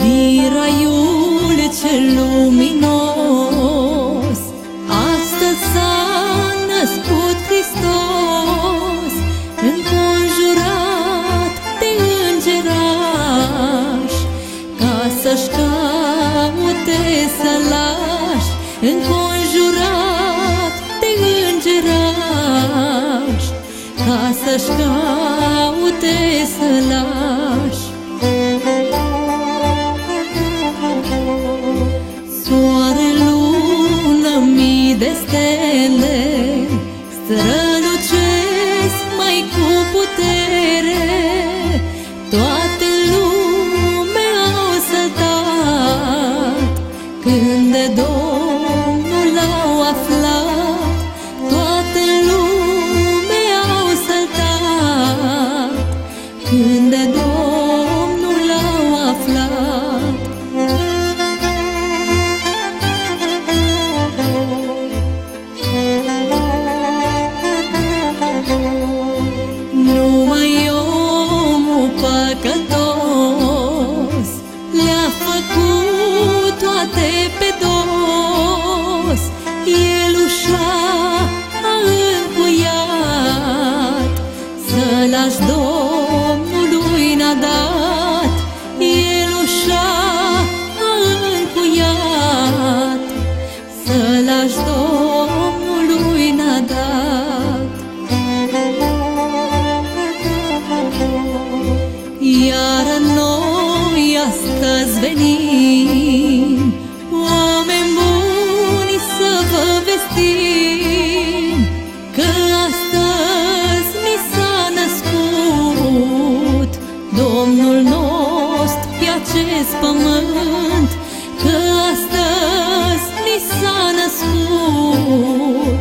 Viraiul cel luminos Astăzi s-a născut Hristos Înconjurat de îngeraș Ca să-și caute să lași Înconjurat de îngeraș Ca să-și caute să lași. De stele Strălucesc mai cu putere. Toată lumea au săltat Când de Domnul l-au aflat Toată lumea au săltat Când făcut toate pe dos El ușa a încuiat. Să lași Domnului n-a dat El ușa a încuiat. Să lași Domnului n-a dat. Iar noi astăzi venim acest pământ Că astăzi ni s-a născut.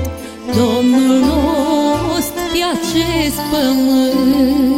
Domnul nostru pe acest pământ